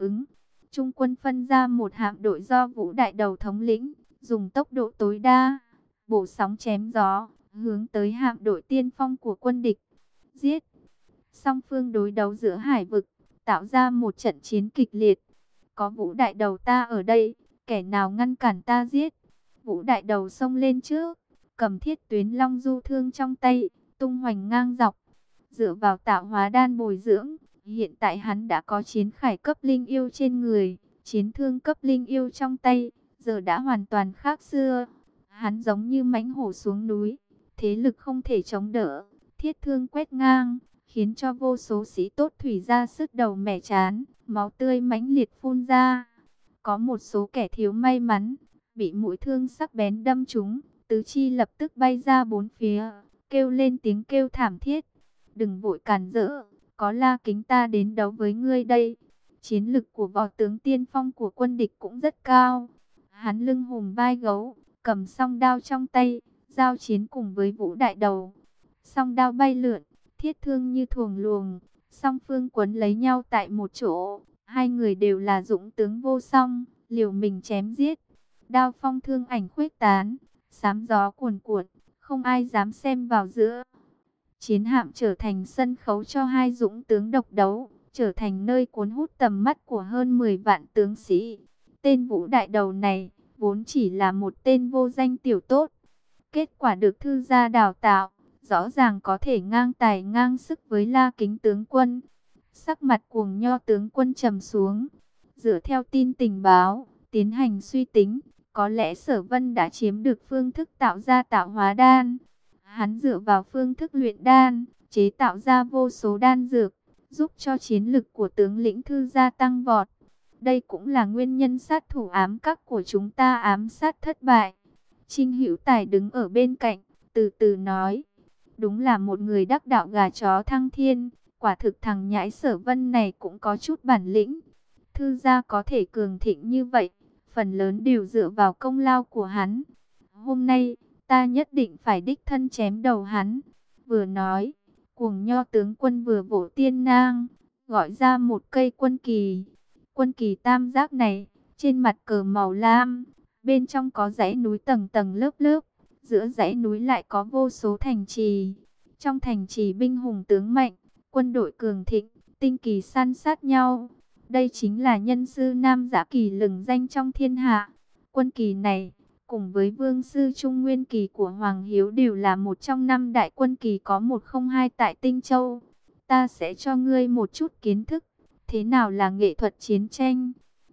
ứng. Trung quân phân ra một hạm đội do Vũ Đại Đầu thống lĩnh, dùng tốc độ tối đa, bổ sóng chém gió, hướng tới hạm đội tiên phong của quân địch. Giết! Song phương đối đấu giữa hải vực, tạo ra một trận chiến kịch liệt. Có Vũ Đại Đầu ta ở đây, kẻ nào ngăn cản ta giết. Vũ Đại Đầu xông lên trước, cầm thiết tuyến long du thương trong tay, tung hoành ngang dọc. Dựa vào tạo hóa đan bồi dưỡng, hiện tại hắn đã có chiến khải cấp linh yêu trên người, chiến thương cấp linh yêu trong tay, giờ đã hoàn toàn khác xưa. Hắn giống như mãnh hổ xuống núi, thế lực không thể chống đỡ, thiết thương quét ngang, khiến cho vô số sĩ tốt thủy ra sức đầu mẻ chán, máu tươi mãnh liệt phun ra. Có một số kẻ thiếu may mắn, bị mũi thương sắc bén đâm trúng, tứ chi lập tức bay ra bốn phía, kêu lên tiếng kêu thảm thiết. Đừng vội cản rỡ, có la kính ta đến đấu với ngươi đây. Chiến lực của võ tướng tiên phong của quân địch cũng rất cao. Hắn lưng hùm vai gấu, cầm song đao trong tay, giao chiến cùng với vũ đại đầu. Song đao bay lượn, thiết thương như thuồng luồng, song phương quấn lấy nhau tại một chỗ. Hai người đều là dũng tướng vô song, liều mình chém giết. Đao phong thương ảnh khuếch tán, sám gió cuồn cuộn, không ai dám xem vào giữa. Chiến hạm trở thành sân khấu cho hai dũng tướng độc đấu, trở thành nơi cuốn hút tầm mắt của hơn 10 vạn tướng sĩ. Tên vũ đại đầu này, vốn chỉ là một tên vô danh tiểu tốt. Kết quả được thư gia đào tạo, rõ ràng có thể ngang tài ngang sức với la kính tướng quân. Sắc mặt cuồng nho tướng quân trầm xuống, dựa theo tin tình báo, tiến hành suy tính, có lẽ sở vân đã chiếm được phương thức tạo ra tạo hóa đan. Hắn dựa vào phương thức luyện đan, chế tạo ra vô số đan dược, giúp cho chiến lực của tướng lĩnh thư gia tăng vọt. Đây cũng là nguyên nhân sát thủ ám các của chúng ta ám sát thất bại. Trinh Hữu Tài đứng ở bên cạnh, từ từ nói. Đúng là một người đắc đạo gà chó thăng thiên, quả thực thằng nhãi sở vân này cũng có chút bản lĩnh. Thư gia có thể cường thịnh như vậy, phần lớn đều dựa vào công lao của hắn. Hôm nay, ta nhất định phải đích thân chém đầu hắn. Vừa nói, cuồng nho tướng quân vừa vỗ tiên nang, gọi ra một cây quân kỳ. Quân kỳ tam giác này, trên mặt cờ màu lam, bên trong có dãy núi tầng tầng lớp lớp, giữa dãy núi lại có vô số thành trì. Trong thành trì binh hùng tướng mạnh, quân đội cường thịnh, tinh kỳ săn sát nhau. Đây chính là nhân sư nam giả kỳ lừng danh trong thiên hạ. Quân kỳ này, cùng với vương sư trung nguyên kỳ của Hoàng Hiếu đều là một trong năm đại quân kỳ có một không hai tại Tinh Châu. Ta sẽ cho ngươi một chút kiến thức, thế nào là nghệ thuật chiến tranh.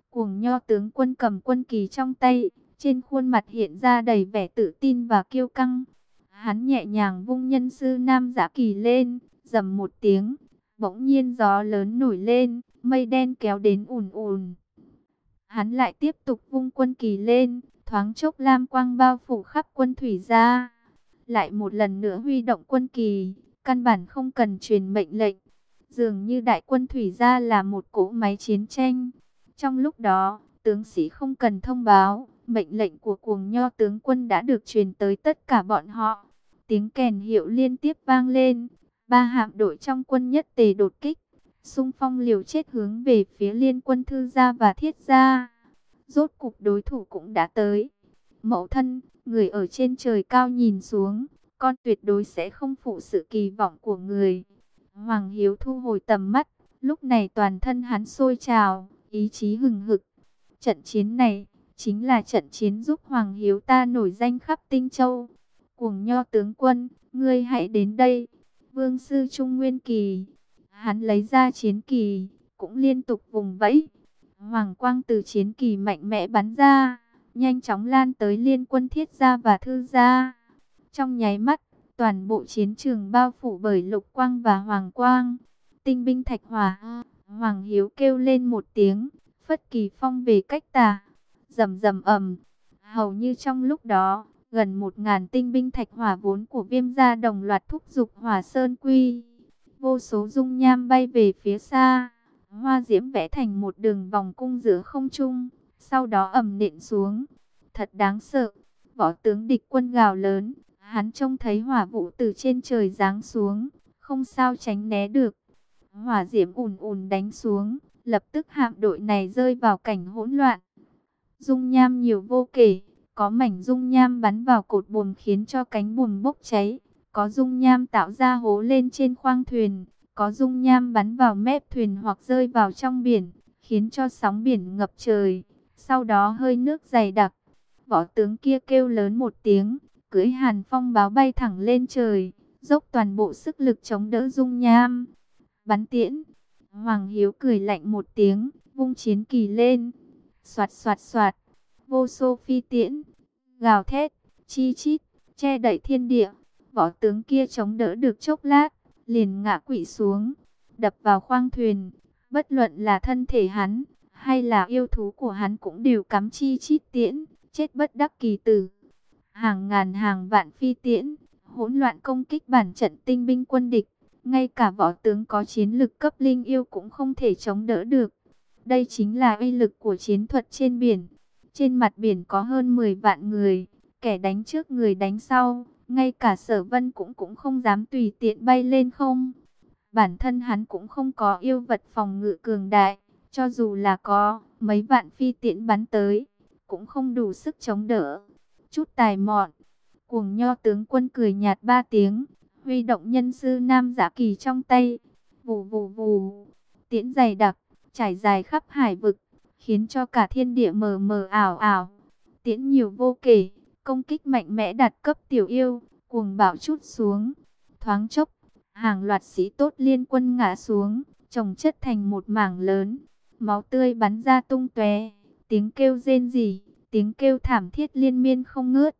Cuồng nho tướng quân cầm quân kỳ trong tay, trên khuôn mặt hiện ra đầy vẻ tự tin và kiêu căng. Hắn nhẹ nhàng vung nhân sư nam giả kỳ lên, dầm một tiếng, bỗng nhiên gió lớn nổi lên, mây đen kéo đến ùn ùn. Hắn lại tiếp tục vung quân kỳ lên, thoáng chốc lam quang bao phủ khắp quân thủy ra. Lại một lần nữa huy động quân kỳ, căn bản không cần truyền mệnh lệnh. Dường như đại quân thủy ra là một cỗ máy chiến tranh. Trong lúc đó, tướng sĩ không cần thông báo, mệnh lệnh của cuồng nho tướng quân đã được truyền tới tất cả bọn họ. Tiếng kèn hiệu liên tiếp vang lên, ba hạm đội trong quân nhất tề đột kích, xung phong liều chết hướng về phía liên quân thư gia và thiết gia. Rốt cục đối thủ cũng đã tới. Mẫu thân, người ở trên trời cao nhìn xuống, con tuyệt đối sẽ không phụ sự kỳ vọng của người. Hoàng Hiếu thu hồi tầm mắt, lúc này toàn thân hắn sôi trào, ý chí hừng hực. Trận chiến này, chính là trận chiến giúp Hoàng Hiếu ta nổi danh khắp Tinh Châu. Cuồng nho tướng quân, ngươi hãy đến đây. Vương sư Trung Nguyên Kỳ, hắn lấy ra chiến kỳ, cũng liên tục vùng vẫy. Hoàng quang từ chiến kỳ mạnh mẽ bắn ra, nhanh chóng lan tới liên quân thiết gia và thư gia. Trong nháy mắt, toàn bộ chiến trường bao phủ bởi lục quang và hoàng quang. Tinh binh thạch hỏa, Hoàng Hiếu kêu lên một tiếng, phất kỳ phong về cách tà, rầm rầm ầm. Hầu như trong lúc đó, gần một ngàn tinh binh thạch hỏa vốn của viêm gia đồng loạt thúc giục hỏa sơn quy. Vô số dung nham bay về phía xa, hoa diễm vẽ thành một đường vòng cung giữa không trung, sau đó ầm nện xuống. Thật đáng sợ, võ tướng địch quân gào lớn, hắn trông thấy hỏa vụ từ trên trời giáng xuống, không sao tránh né được. Hỏa diễm ùn ùn đánh xuống, lập tức hạm đội này rơi vào cảnh hỗn loạn. Dung nham nhiều vô kể, có mảnh dung nham bắn vào cột buồm khiến cho cánh buồm bốc cháy, có dung nham tạo ra hố lên trên khoang thuyền, có dung nham bắn vào mép thuyền hoặc rơi vào trong biển, khiến cho sóng biển ngập trời. Sau đó hơi nước dày đặc, võ tướng kia kêu lớn một tiếng, cưỡi hàn phong báo bay thẳng lên trời, dốc toàn bộ sức lực chống đỡ dung nham. Bắn tiễn, Hoàng Hiếu cười lạnh một tiếng, vung chiến kỳ lên, soạt soạt soạt, vô số phi tiễn, gào thét, chi chít, che đậy thiên địa. Võ tướng kia chống đỡ được chốc lát, liền ngã quỵ xuống, đập vào khoang thuyền. Bất luận là thân thể hắn, hay là yêu thú của hắn cũng đều cắm chi chít tiễn, chết bất đắc kỳ tử. Hàng ngàn hàng vạn phi tiễn, hỗn loạn công kích bản trận tinh binh quân địch. Ngay cả võ tướng có chiến lực cấp linh yêu cũng không thể chống đỡ được. Đây chính là uy lực của chiến thuật trên biển. Trên mặt biển có hơn 10 vạn người, kẻ đánh trước người đánh sau, ngay cả sở vân cũng cũng không dám tùy tiện bay lên không. Bản thân hắn cũng không có yêu vật phòng ngự cường đại, cho dù là có mấy vạn phi tiễn bắn tới, cũng không đủ sức chống đỡ. Chút tài mọn, cuồng nho tướng quân cười nhạt ba tiếng, huy động nhân sư nam giả kỳ trong tay, vù vù vù, tiễn dày đặc, trải dài khắp hải vực, khiến cho cả thiên địa mờ mờ ảo ảo. Tiễn nhiều vô kể, công kích mạnh mẽ đặt cấp tiểu yêu, cuồng bạo chút xuống. Thoáng chốc, hàng loạt sĩ tốt liên quân ngã xuống, chồng chất thành một mảng lớn. Máu tươi bắn ra tung tóe, tiếng kêu rên rỉ, tiếng kêu thảm thiết liên miên không ngớt.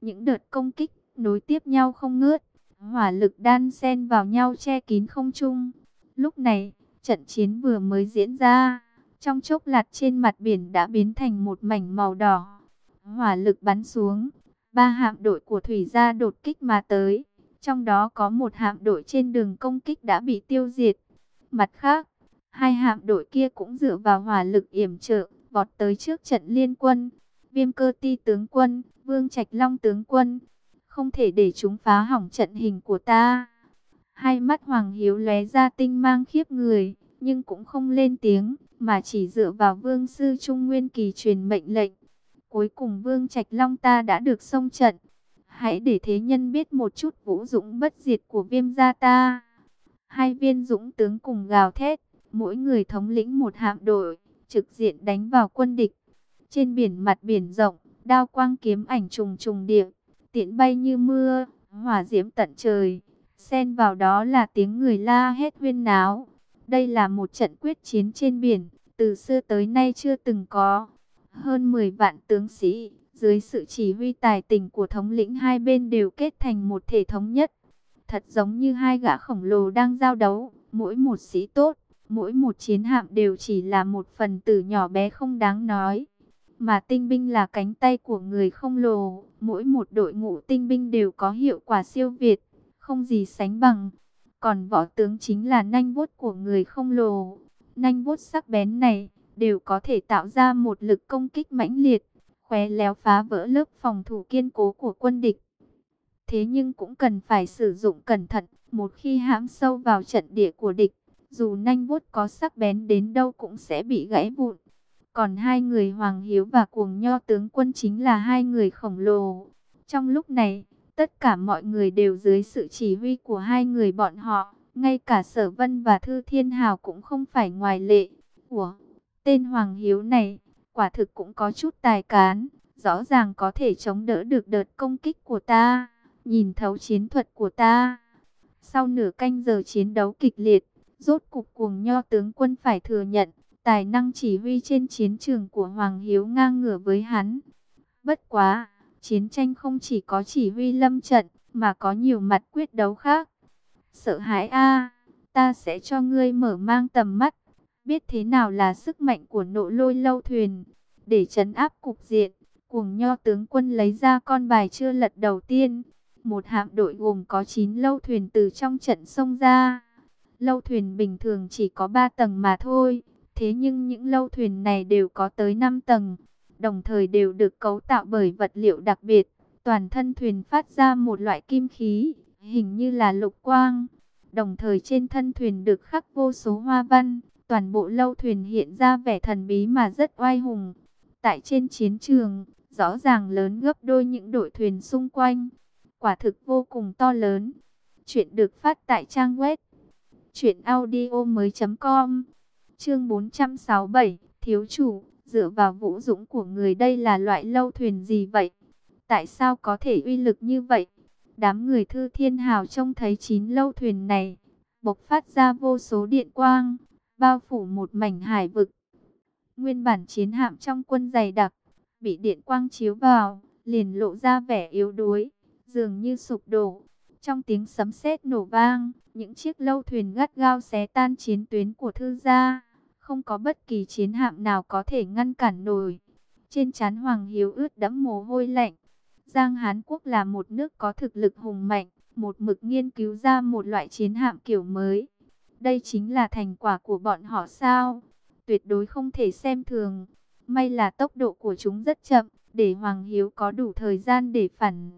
Những đợt công kích nối tiếp nhau không ngớt, hỏa lực đan xen vào nhau che kín không trung. Lúc này, trận chiến vừa mới diễn ra, trong chốc lát trên mặt biển đã biến thành một mảnh màu đỏ. Hỏa lực bắn xuống, ba hạm đội của thủy gia đột kích mà tới. Trong đó có một hạm đội trên đường công kích đã bị tiêu diệt. Mặt khác, hai hạm đội kia cũng dựa vào hỏa lực yểm trợ, vọt tới trước trận liên quân. Viêm cơ ti tướng quân, vương trạch long tướng quân, không thể để chúng phá hỏng trận hình của ta. Hai mắt Hoàng Hiếu lóe ra tinh mang khiếp người, nhưng cũng không lên tiếng, mà chỉ dựa vào vương sư Trung Nguyên Kỳ truyền mệnh lệnh. Cuối cùng vương Trạch Long ta đã được xông trận. Hãy để thế nhân biết một chút vũ dũng bất diệt của viêm gia ta. Hai viên dũng tướng cùng gào thét, mỗi người thống lĩnh một hạm đội, trực diện đánh vào quân địch. Trên biển mặt biển rộng, đao quang kiếm ảnh trùng trùng điệp, tiện bay như mưa, hỏa diễm tận trời. Xen vào đó là tiếng người la hét huyên náo. Đây là một trận quyết chiến trên biển, từ xưa tới nay chưa từng có. Hơn 10 vạn tướng sĩ, dưới sự chỉ huy tài tình của thống lĩnh hai bên đều kết thành một thể thống nhất. Thật giống như hai gã khổng lồ đang giao đấu, mỗi một sĩ tốt, mỗi một chiến hạm đều chỉ là một phần tử nhỏ bé không đáng nói. Mà tinh binh là cánh tay của người không lồ, mỗi một đội ngũ tinh binh đều có hiệu quả siêu việt, không gì sánh bằng. Còn võ tướng chính là nanh vuốt của người không lồ. Nanh vuốt sắc bén này đều có thể tạo ra một lực công kích mãnh liệt, khóe léo phá vỡ lớp phòng thủ kiên cố của quân địch. Thế nhưng cũng cần phải sử dụng cẩn thận, một khi hãm sâu vào trận địa của địch, dù nanh vuốt có sắc bén đến đâu cũng sẽ bị gãy vụn. Còn hai người Hoàng Hiếu và Cuồng Nho tướng quân chính là hai người khổng lồ. Trong lúc này, tất cả mọi người đều dưới sự chỉ huy của hai người bọn họ. Ngay cả Sở Vân và Thư Thiên Hào cũng không phải ngoài lệ. Ủa, tên Hoàng Hiếu này, quả thực cũng có chút tài cán, rõ ràng có thể chống đỡ được đợt công kích của ta, nhìn thấu chiến thuật của ta. Sau nửa canh giờ chiến đấu kịch liệt, rốt cục cuồng nho tướng quân phải thừa nhận, tài năng chỉ huy trên chiến trường của Hoàng Hiếu ngang ngửa với hắn. Bất quá, chiến tranh không chỉ có chỉ huy lâm trận, mà có nhiều mặt quyết đấu khác. Sợ hãi a ta sẽ cho ngươi mở mang tầm mắt, biết thế nào là sức mạnh của nộ lôi lâu thuyền, để chấn áp cục diện. Cuồng nho tướng quân lấy ra con bài chưa lật đầu tiên, một hạm đội gồm có 9 lâu thuyền từ trong trận sông ra. Lâu thuyền bình thường chỉ có 3 tầng mà thôi, thế nhưng những lâu thuyền này đều có tới 5 tầng, đồng thời đều được cấu tạo bởi vật liệu đặc biệt. Toàn thân thuyền phát ra một loại kim khí, hình như là lục quang. Đồng thời trên thân thuyền được khắc vô số hoa văn, toàn bộ lâu thuyền hiện ra vẻ thần bí mà rất oai hùng. Tại trên chiến trường, rõ ràng lớn gấp đôi những đội thuyền xung quanh. Quả thực vô cùng to lớn. Chuyện được phát tại trang web truyệnaudiomoi.com. Chương 467, thiếu chủ, dựa vào vũ dũng của người đây là loại lâu thuyền gì vậy? Tại sao có thể uy lực như vậy? Đám người thư thiên hào trông thấy chín lâu thuyền này, bộc phát ra vô số điện quang, bao phủ một mảnh hải vực. Nguyên bản chiến hạm trong quân dày đặc, bị điện quang chiếu vào, liền lộ ra vẻ yếu đuối, dường như sụp đổ. Trong tiếng sấm sét nổ vang, những chiếc lâu thuyền gắt gao xé tan chiến tuyến của thư gia. Không có bất kỳ chiến hạm nào có thể ngăn cản nổi. Trên trán Hoàng Hiếu ướt đẫm mồ hôi lạnh. Giang Hán Quốc là một nước có thực lực hùng mạnh, một mực nghiên cứu ra một loại chiến hạm kiểu mới. Đây chính là thành quả của bọn họ sao? Tuyệt đối không thể xem thường. May là tốc độ của chúng rất chậm, để Hoàng Hiếu có đủ thời gian để phản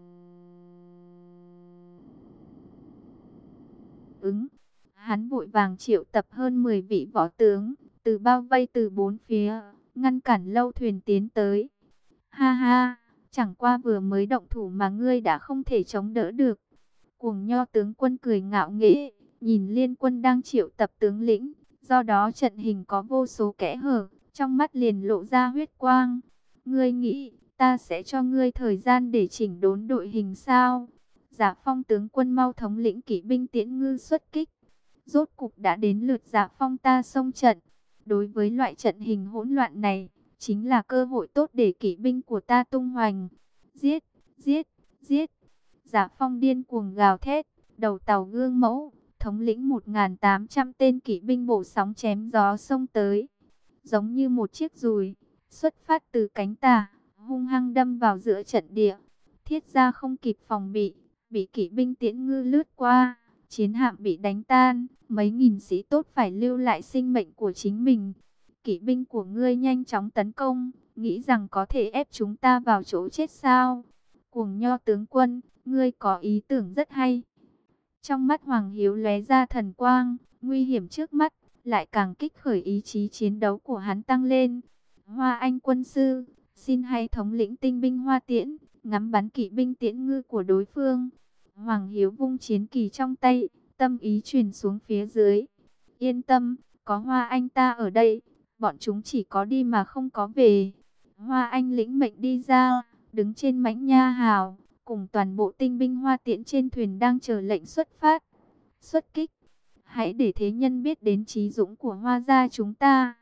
ứng. Hắn vội vàng triệu tập hơn 10 vị võ tướng, từ bao vây từ bốn phía, ngăn cản lâu thuyền tiến tới. Ha ha, chẳng qua vừa mới động thủ mà ngươi đã không thể chống đỡ được. Cuồng nho tướng quân cười ngạo nghễ, nhìn liên quân đang triệu tập tướng lĩnh, do đó trận hình có vô số kẽ hở, trong mắt liền lộ ra huyết quang. Ngươi nghĩ, ta sẽ cho ngươi thời gian để chỉnh đốn đội hình sao? Giả phong tướng quân mau thống lĩnh kỵ binh tiễn ngư xuất kích. Rốt cục đã đến lượt giả phong ta xông trận. Đối với loại trận hình hỗn loạn này, chính là cơ hội tốt để kỵ binh của ta tung hoành. Giết, giết, giết. Giả phong điên cuồng gào thét, đầu tàu gương mẫu, thống lĩnh 1.800 tên kỵ binh bổ sóng chém gió sông tới. Giống như một chiếc rùi, xuất phát từ cánh tà, hung hăng đâm vào giữa trận địa. Thiết ra không kịp phòng bị, bị kỵ binh tiễn ngư lướt qua, chiến hạm bị đánh tan, mấy nghìn sĩ tốt phải lưu lại sinh mệnh của chính mình. Kỵ binh của ngươi nhanh chóng tấn công, nghĩ rằng có thể ép chúng ta vào chỗ chết sao? Cuồng nho tướng quân, ngươi có ý tưởng rất hay. Trong mắt Hoàng Hiếu lóe ra thần quang, nguy hiểm trước mắt, lại càng kích khởi ý chí chiến đấu của hắn tăng lên. Hoa Anh quân sư, xin hãy thống lĩnh tinh binh Hoa Tiễn, ngắm bắn kỵ binh tiễn ngư của đối phương. Hoàng Hiếu vung chiến kỳ trong tay, tâm ý truyền xuống phía dưới. Yên tâm, có Hoa Anh ta ở đây, bọn chúng chỉ có đi mà không có về. Hoa Anh lĩnh mệnh đi ra, đứng trên mảnh nha hào, cùng toàn bộ tinh binh Hoa Tiễn trên thuyền đang chờ lệnh xuất phát. Xuất kích, hãy để thế nhân biết đến trí dũng của Hoa gia chúng ta.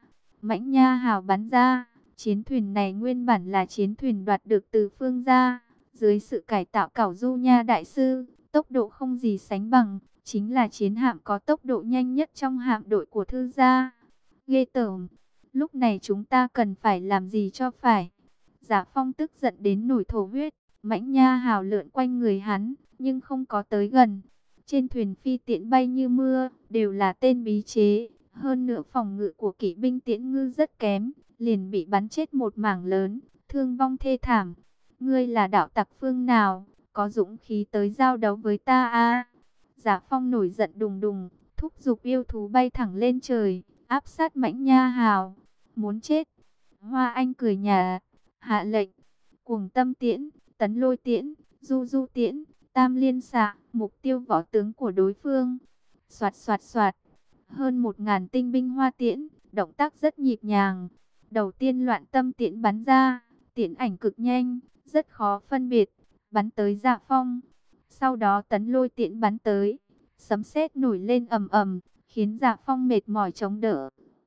Mãnh nha hào bắn ra, chiến thuyền này nguyên bản là chiến thuyền đoạt được từ phương gia dưới sự cải tạo cảo du nha đại sư, tốc độ không gì sánh bằng, chính là chiến hạm có tốc độ nhanh nhất trong hạm đội của thư gia. Ghê tởm, lúc này chúng ta cần phải làm gì cho phải. Giả phong tức giận đến nổi thổ huyết, mãnh nha hào lượn quanh người hắn, nhưng không có tới gần. Trên thuyền phi tiễn bay như mưa, đều là tên bí chế. Hơn nữa phòng ngự của kỵ binh tiễn ngư rất kém, liền bị bắn chết một mảng lớn, thương vong thê thảm. Ngươi là đạo tặc phương nào, có dũng khí tới giao đấu với ta a Giả phong nổi giận đùng đùng, thúc giục yêu thú bay thẳng lên trời, áp sát mãnh nha hào, muốn chết. Hoa Anh cười nhà, hạ lệnh, cuồng tâm tiễn, tấn lôi tiễn, du du tiễn, tam liên xạ, mục tiêu võ tướng của đối phương. Soạt soạt soạt, hơn một ngàn tinh binh hoa tiễn, động tác rất nhịp nhàng. Đầu tiên loạn tâm tiễn bắn ra, tiễn ảnh cực nhanh, rất khó phân biệt, bắn tới Dạ Phong. Sau đó tấn lôi tiễn bắn tới, sấm sét nổi lên ầm ầm, khiến Dạ Phong mệt mỏi chống đỡ.